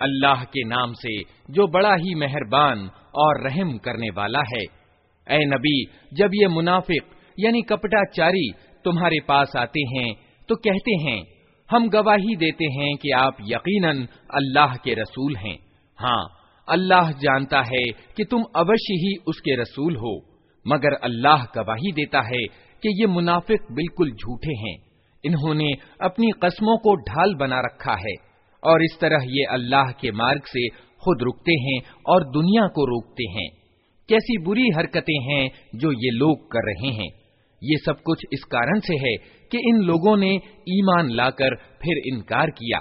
अल्लाह के नाम से जो बड़ा ही मेहरबान और रहम करने वाला है ए नबी जब ये मुनाफिक यानी कपटाचारी तुम्हारे पास आते हैं तो कहते हैं हम गवाही देते हैं कि आप यकीनन अल्लाह के रसूल हैं। हाँ अल्लाह जानता है कि तुम अवश्य ही उसके रसूल हो, मगर अल्लाह गवाही देता है कि ये मुनाफिक बिल्कुल झूठे हैं। इन्होंने अपनी कस्मों को ढाल बना रखा है, और इस तरह ये अल्लाह के मार्ग से खुद रुकते हैं और दुनिया को रोकते हैं। कैसी बुरी हरकतें हैं जो ये लोग कर रहे हैं। ये सब कुछ इस कारण से है कि इन लोगों ने ईमान लाकर फिर इनकार किया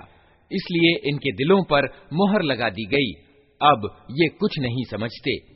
इसलिए इनके दिलों पर मोहर लगा दी गई अब ये कुछ नहीं समझते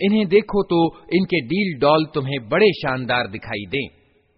इन्हें देखो तो इनके डील डॉल तुम्हें बड़े शानदार दिखाई दें।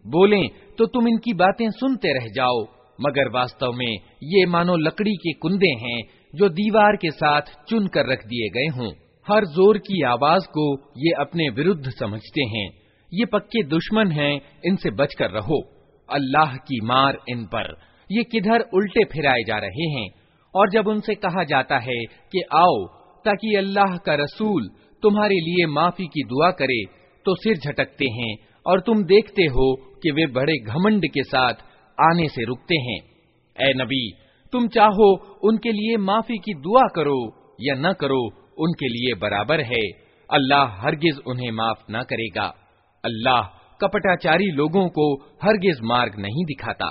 बोले तो तुम इनकी बातें सुनते रह जाओ, मगर वास्तव में ये मानो लकड़ी के कुंदे हैं जो दीवार के साथ चुन कर रख दिए गए हों। हर ज़ोर की आवाज़ को ये अपने विरुद्ध समझते हैं। ये पक्के दुश्मन हैं, इनसे बचकर रहो। अल्लाह की मार इन पर। ये किधर उल्टे फिराए जा रहे हैं? और जब उनसे कहा जाता है कि आओ, ताकि अल्लाह का रसूल तुम्हारे लिए माफ़ी की दुआ करे तो सिर झटकते हैं और तुम देखते हो कि वे बड़े घमंड के साथ आने से रुकते हैं। ए नबी, तुम चाहो उनके लिए माफ़ी की दुआ करो या न करो, उनके लिए बराबर है। अल्लाह हरगिज उन्हें माफ़ न करेगा। अल्लाह कपटाचारी लोगों को हरगिज मार्ग नहीं दिखाता।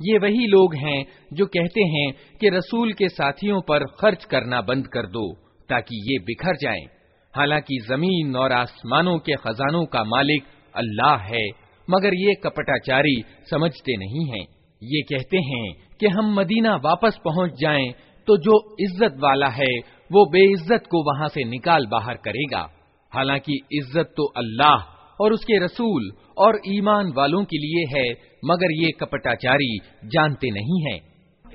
ये वही लोग हैं जो कहते हैं कि रसूल के साथियों पर खर्च करना बंद कर दो ताकि ये बिखर जाएं। हालांकि जमीन और आसमानों के खजानों का मालिक अल्लाह है मगर ये कपटाचारी समझते नहीं हैं। ये कहते हैं कि हम मदीना वापस पहुंच जाएं तो जो इज्जत वाला है वो बेइज्जत को वहां से निकाल बाहर करेगा हालांकि इज्जत तो अल्लाह और उसके रसूल और ईमान वालों के लिए है मगर ये कपटाचारी जानते नहीं हैं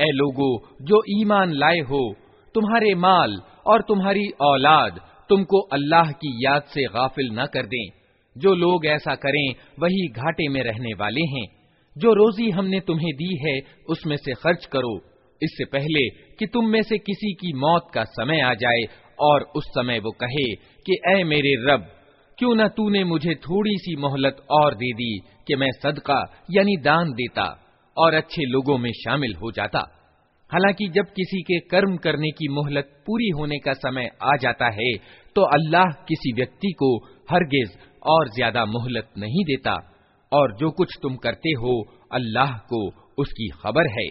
ए लोगो, जो ईमान लाए हो, तुम्हारे माल और तुम्हारी औलाद तुमको अल्लाह की याद से गाफिल न कर दें। जो लोग ऐसा करें, वही घाटे में रहने वाले हैं। जो रोजी हमने तुम्हें दी है, उसमें से खर्च करो। इससे पहले कि तुम में से किसी की मौत का समय आ जाए, और उस समय वो कहे कि ऐ मेरे रब, क्यों न तूने मुझे थोड़ी सी मोहलत और दे दी कि मैं सदका, यानी दान देता? और अच्छे लोगों में शामिल हो जाता। हालाँकि जब किसी के कर्म करने की मोहलत पूरी होने का समय आ जाता है तो अल्लाह किसी व्यक्ति को हरगिज और ज़्यादा मोहलत नहीं देता। और जो कुछ तुम करते हो, अल्लाह को उसकी खबर है।